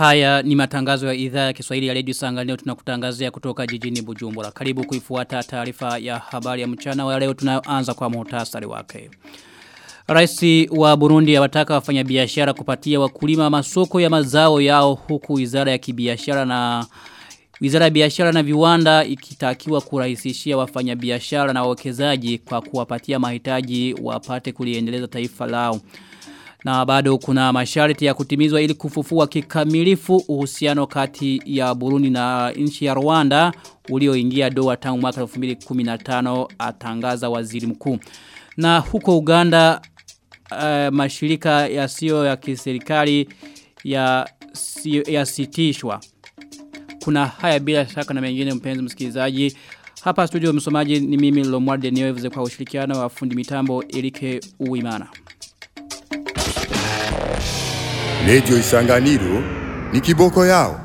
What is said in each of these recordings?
Haya ni matangazo ya idhaa ya Kiswahili ya Radio Sanga leo tunakutangazia kutoka jijini Bujumbura. Karibu kuifuata taarifa ya habari ya mchana wa leo tunayoanza kwa muhtasari wake. Rais wa Burundi awataka wafanyabiashara kupatia wakulima masoko ya mazao yao huku wizara ya kibiashara na Wizara ya biashara na viwanda ikitakiwa kurahisishia wafanyabiashara na wawekezaji kwa kuwapatia mahitaji wapate kuliendeleza taifa lao. Na bado kuna masharti ya kutimizwa ili kufufua kikamilifu uhusiano kati ya Burundi na nchi ya Rwanda ulioingia doa tangu mwaka 2015 atangaza waziri mkuu. Na huko Uganda uh, mashirika yasiyo ya kiserikali ya yasitishwa. Kuna haya bila shaka na mengine mpenzi msikilizaji. Hapa studio msomaji ni mimi Lomwarde Niyovize kwa ushirikiano wa fundi mitambo Erike Uimana. Radio Isanganiro ni kiboko yao.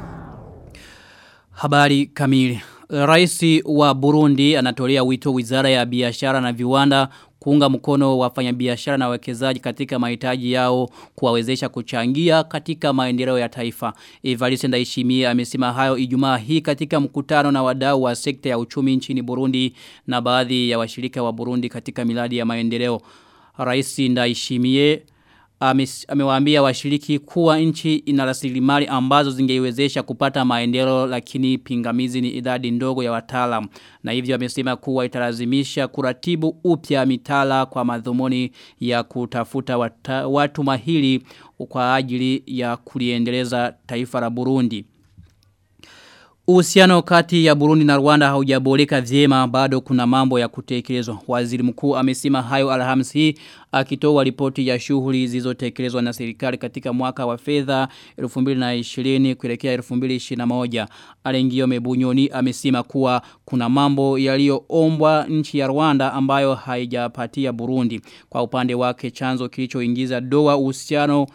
Habari kamili. Rais wa Burundi anatolea wito wizara ya biashara na viwanda kuunga mkono wafanyabiashara na wawekezaji katika mahitaji yao kuwawezesha kuchangia katika maendeleo ya taifa. Evariste Ndayishimiye amesema hayo Ijumaa hii katika mkutano na wadau wa sekta ya uchumi nchini Burundi na baadhi ya washirika wa Burundi katika miradi ya maendeleo. Rais Ndayishimiye amewaambia washiriki kuwa nchi ina rasilimali ambazo zingeiwezesha kupata maendeleo lakini pingamizi ni idadi ndogo ya wataalamu na hivyo amesema kuwa italazimisha kuratibu upya mitala kwa madhumuni ya kutafuta wata, watu mahili kwa ajili ya kuliendeleza taifa la Burundi. Uhusiano kati ya Burundi na Rwanda haujaboreka vyema bado kuna mambo ya kutekelezwa. Waziri mkuu amesema hayo Alhamisi hii akitoa ripoti ya shughuli zilizotekelezwa na serikali katika mwaka wa fedha 2020 kuelekea 2021. Alengio Mebunyoni amesema kuwa kuna mambo yaliyoombwa nchi ya Rwanda ambayo haijapatia Burundi. Kwa upande wake chanzo kilichoingiza doa uhusiano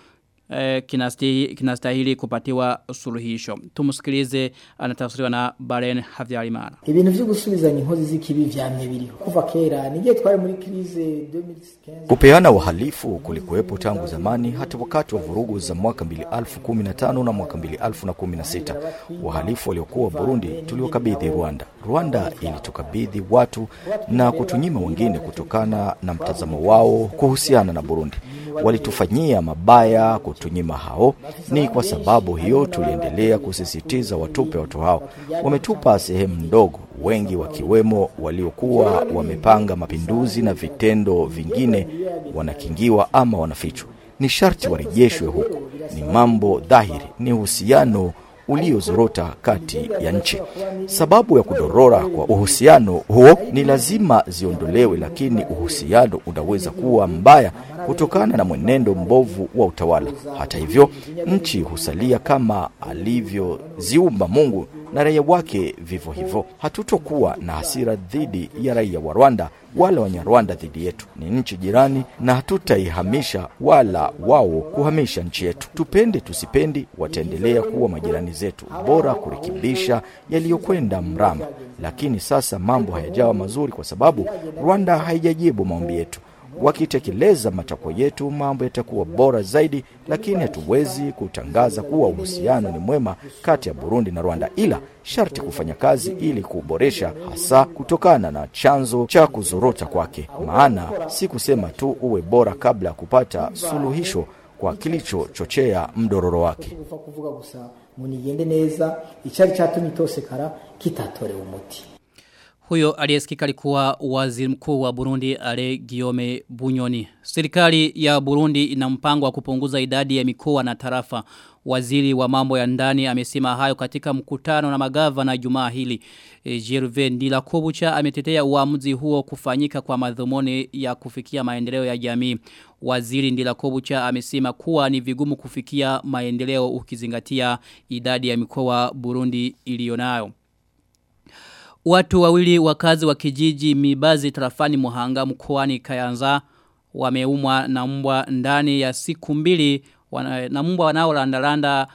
eh, kinastahili, kinastahili kupatiwa suluhisho. Tumusikilize anatafsiriwa na Baren Havyarimana. Ibintu vyo gusubizanya inkozi z'ikibi vyamye biriho. Kuva kera nige twari muri krize 2015. Kupeana uhalifu kulikuwepo tangu zamani hata wakati wa vurugu za mwaka 2015 na mwaka 2016. Wahalifu waliokuwa Burundi tuliokabidhi Rwanda. Rwanda ilitukabidhi watu na kutunyima wengine kutokana na mtazamo wao kuhusiana na Burundi. Walitufanyia mabaya kutunyima hao. Ni kwa sababu hiyo tuliendelea kusisitiza watupe watu hao. Wametupa sehemu ndogo, wengi wakiwemo waliokuwa wamepanga mapinduzi na vitendo vingine wanakingiwa ama wanafichwa. Ni sharti warejeshwe huku. Ni mambo dhahiri, ni uhusiano uliozorota kati ya nchi. Sababu ya kudorora kwa uhusiano huo ni lazima ziondolewe, lakini uhusiano unaweza kuwa mbaya kutokana na mwenendo mbovu wa utawala. Hata hivyo, nchi husalia kama alivyoziumba Mungu na raia wake vivyo hivyo. Hatutokuwa na hasira dhidi ya raia wa Rwanda wala Wanyarwanda dhidi yetu. Ni nchi jirani na hatutaihamisha wala wao kuhamisha nchi yetu. Tupende tusipendi, wataendelea kuwa majirani zetu. Bora kurekebisha yaliyokwenda mrama, lakini sasa mambo hayajawa mazuri kwa sababu Rwanda haijajibu maombi yetu wakitekeleza matakwa yetu mambo yatakuwa bora zaidi, lakini hatuwezi kutangaza kuwa uhusiano ni mwema kati ya Burundi na Rwanda, ila sharti kufanya kazi ili kuboresha, hasa kutokana na chanzo cha kuzorota kwake. Maana si kusema tu uwe bora kabla ya kupata suluhisho kwa kilichochochea mdororo wake. Huyo aliyesikika alikuwa waziri mkuu wa Burundi Ale Giome Bunyoni. Serikali ya Burundi ina mpango wa kupunguza idadi ya mikoa na tarafa. Waziri wa mambo ya ndani amesema hayo katika mkutano na magava na Jumaa hili. E, ndila Ndilakobucha ametetea uamuzi huo kufanyika kwa madhumuni ya kufikia maendeleo ya jamii. Waziri Ndila Ndilakobucha amesema kuwa ni vigumu kufikia maendeleo ukizingatia idadi ya mikoa Burundi ilionayo. Watu wawili wakazi wa kijiji Mibazi tarafani Muhanga mkoani Kayanza wameumwa na mbwa ndani ya siku mbili na mbwa wanaolandalanda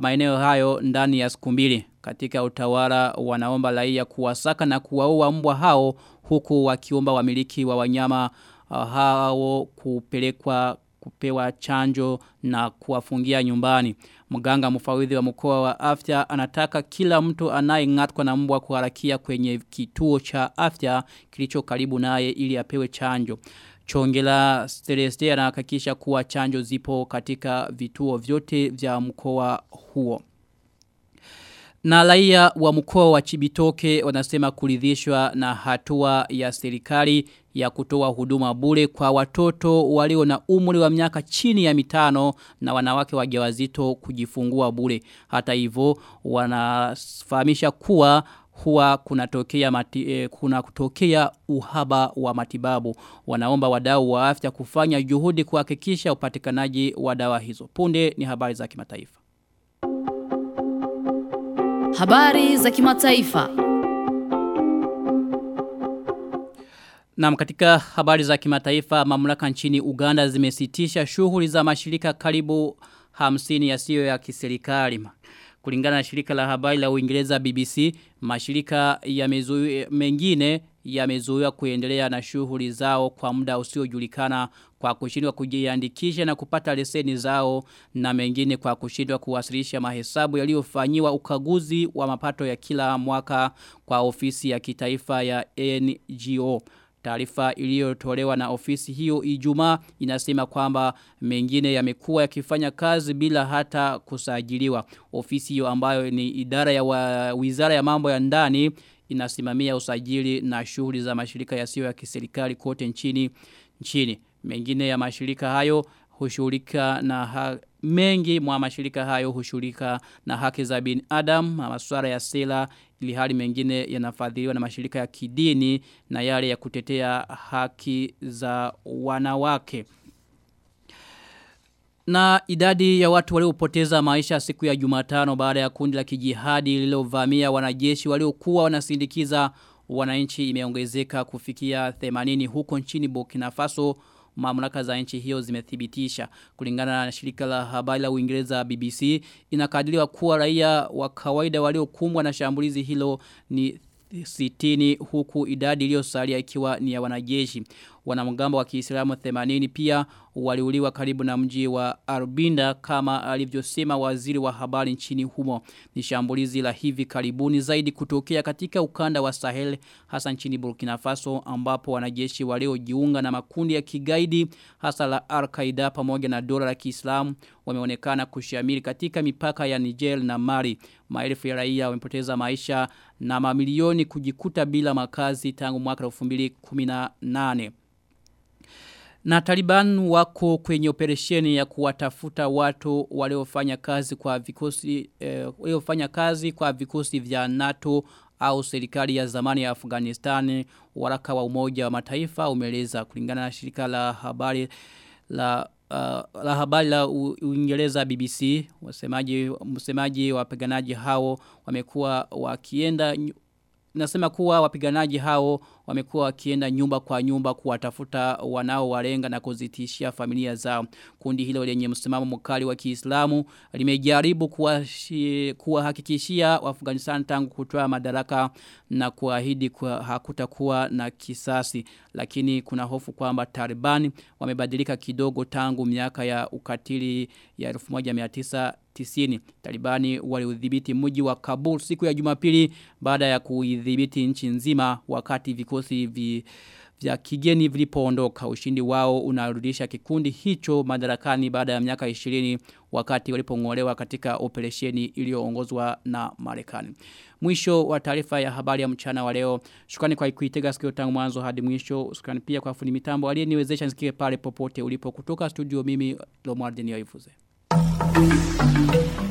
maeneo hayo ndani ya siku mbili. Katika utawala wanaomba laia kuwasaka na kuwaua mbwa hao huku wakiomba wamiliki wa wanyama uh, hao kupelekwa kupewa chanjo na kuwafungia nyumbani. Mganga mfawidhi wa mkoa wa afya anataka kila mtu anayeng'atwa na mbwa kuharakia kwenye kituo cha afya kilicho karibu naye ili apewe chanjo. Chongela Celeste anahakikisha kuwa chanjo zipo katika vituo vyote vya mkoa huo. Na raia wa mkoa wa Chibitoke wanasema kuridhishwa na hatua ya serikali ya kutoa huduma bure kwa watoto walio na umri wa miaka chini ya mitano na wanawake wajawazito kujifungua bure. Hata hivyo wanafahamisha kuwa huwa kunatokea mati, eh, kuna kutokea uhaba wa matibabu. Wanaomba wadau wa afya kufanya juhudi kuhakikisha upatikanaji wa dawa hizo. Punde ni habari za kimataifa. Habari za kimataifa. Na katika habari za kimataifa mamlaka nchini Uganda zimesitisha shughuli za mashirika karibu hamsini yasiyo ya kiserikali. Kulingana na shirika la habari la Uingereza BBC, mashirika ya mengine yamezuiwa kuendelea na shughuli zao kwa muda usiojulikana kwa kushindwa kujiandikisha na kupata leseni zao na mengine kwa kushindwa kuwasilisha mahesabu yaliyofanyiwa ukaguzi wa mapato ya kila mwaka kwa ofisi ya kitaifa ya NGO. Taarifa iliyotolewa na ofisi hiyo Ijumaa inasema kwamba mengine yamekuwa yakifanya kazi bila hata kusajiliwa. Ofisi hiyo ambayo ni idara ya wa, Wizara ya Mambo ya Ndani inasimamia usajili na shughuli za mashirika yasiyo ya kiserikali kote nchini nchini. Mengine ya mashirika hayo hushughulika na ha mengi mwa mashirika hayo hushughulika na haki za binadamu, masuala ya sela ili hali mengine yanafadhiliwa na mashirika ya kidini na yale ya kutetea haki za wanawake. Na idadi ya watu waliopoteza maisha siku ya Jumatano baada ya kundi la kijihadi lililovamia wanajeshi waliokuwa wanasindikiza wananchi imeongezeka kufikia 80 huko nchini Burkina Faso mamlaka za nchi hiyo zimethibitisha kulingana na shirika la habari la Uingereza BBC inakadiriwa kuwa raia wa kawaida waliokumbwa na shambulizi hilo ni sitini huku idadi iliyosalia ikiwa ni ya wanajeshi. Wanamgambo wa Kiislamu 80 pia waliuliwa karibu na mji wa Arbinda kama alivyosema waziri wa habari nchini humo. Ni shambulizi la hivi karibuni zaidi kutokea katika ukanda wa Sahel hasa nchini Burkina Faso ambapo wanajeshi waliojiunga na makundi ya kigaidi hasa la Al-Qaeda pamoja na dola la Kiislamu wameonekana kushamiri katika mipaka ya Niger na Mali. Maelfu ya raia wamepoteza maisha na mamilioni kujikuta bila makazi tangu mwaka 2018. Na Taliban wako kwenye operesheni ya kuwatafuta watu waliofanya kazi kwa vikosi eh, waliofanya kazi kwa vikosi vya NATO au serikali ya zamani ya Afghanistan. Waraka wa umoja wa mataifa umeleza kulingana na shirika la habari la uh, la habari la Uingereza BBC wasemaji msemaji wa wapiganaji hao wamekuwa wakienda Nasema kuwa wapiganaji hao wamekuwa wakienda nyumba kwa nyumba kuwatafuta wanao walenga na kuzitishia familia zao. Kundi hilo lenye msimamo mkali wa Kiislamu limejaribu kuwahakikishia kuwa Afghanistan tangu kutoa madaraka na kuahidi kwa hakutakuwa na kisasi. Lakini kuna hofu kwamba Taliban wamebadilika kidogo tangu miaka ya ukatili ya 1900 tisini. Talibani waliudhibiti mji wa Kabul siku ya Jumapili baada ya kuidhibiti nchi nzima wakati vikosi vi vya kigeni vilipoondoka. Ushindi wao unarudisha kikundi hicho madarakani baada ya miaka 20 wakati walipong'olewa katika operesheni iliyoongozwa na Marekani. Mwisho wa taarifa ya habari ya mchana wa leo. Shukrani kwa kuitega sikio tangu mwanzo hadi mwisho. Shukrani pia kwa fundi mitambo aliyeniwezesha nisikie pale popote ulipo kutoka studio mimi Lomar Denio thank you